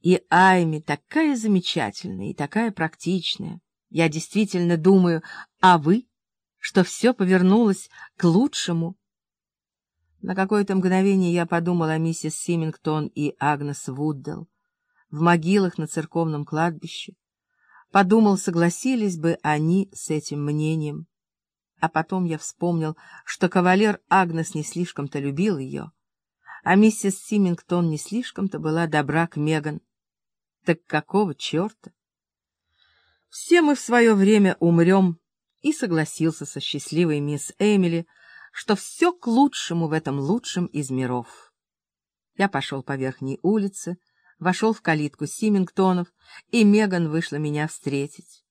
И Айми такая замечательная и такая практичная. Я действительно думаю, а вы, что все повернулось к лучшему. На какое-то мгновение я подумал о миссис Симингтон и Агнес Вуддел в могилах на церковном кладбище. Подумал, согласились бы они с этим мнением. А потом я вспомнил, что кавалер Агнес не слишком-то любил ее, а миссис Симингтон не слишком-то была добра к Меган. Так какого черта? Все мы в свое время умрем, и согласился со счастливой мисс Эмили, что все к лучшему в этом лучшем из миров. Я пошел по верхней улице, вошел в калитку Симингтонов, и Меган вышла меня встретить.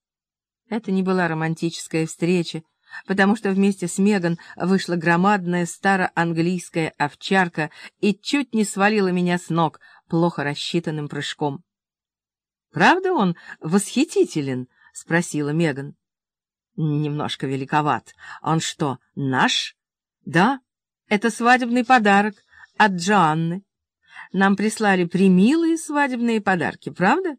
Это не была романтическая встреча, потому что вместе с Меган вышла громадная староанглийская овчарка и чуть не свалила меня с ног плохо рассчитанным прыжком. «Правда он восхитителен?» — спросила Меган. «Немножко великоват. Он что, наш?» «Да, это свадебный подарок от Джоанны. Нам прислали примилые свадебные подарки, правда?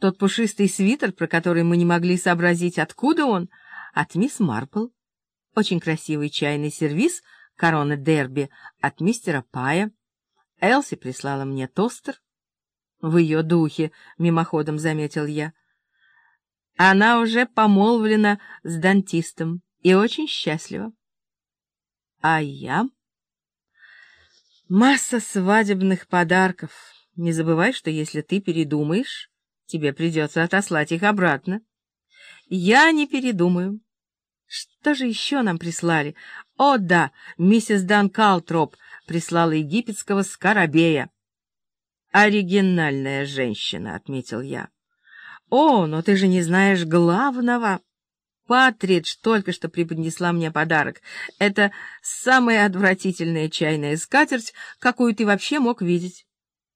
Тот пушистый свитер, про который мы не могли сообразить, откуда он, от мисс Марпл. Очень красивый чайный сервиз «Корона Дерби» от мистера Пая. Элси прислала мне тостер. В ее духе, мимоходом заметил я. Она уже помолвлена с дантистом и очень счастлива. А я... Масса свадебных подарков. Не забывай, что если ты передумаешь, тебе придется отослать их обратно. Я не передумаю. Что же еще нам прислали? О, да, миссис Дан Калтроп прислала египетского скоробея. «Оригинальная женщина», — отметил я. «О, но ты же не знаешь главного!» Патридж только что преподнесла мне подарок. Это самая отвратительная чайная скатерть, какую ты вообще мог видеть.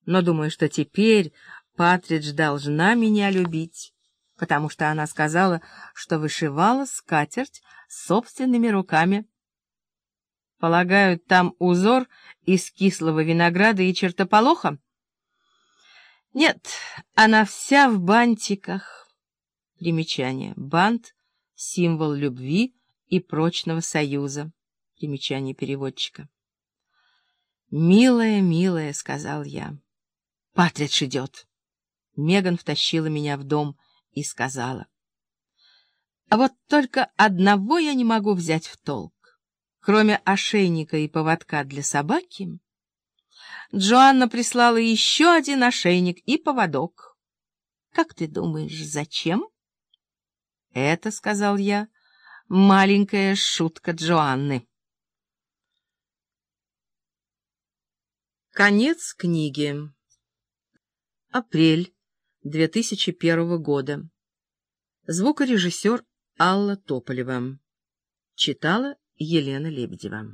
Но думаю, что теперь Патридж должна меня любить, потому что она сказала, что вышивала скатерть собственными руками. Полагаю, там узор из кислого винограда и чертополоха? Нет, она вся в бантиках. Примечание. Бант — символ любви и прочного союза. Примечание переводчика. «Милая, милая», — сказал я. «Патридж идет». Меган втащила меня в дом и сказала. «А вот только одного я не могу взять в толк. Кроме ошейника и поводка для собаки...» Джоанна прислала еще один ошейник и поводок. Как ты думаешь, зачем? Это, — сказал я, — маленькая шутка Джоанны. Конец книги. Апрель 2001 года. Звукорежиссер Алла Тополева. Читала Елена Лебедева.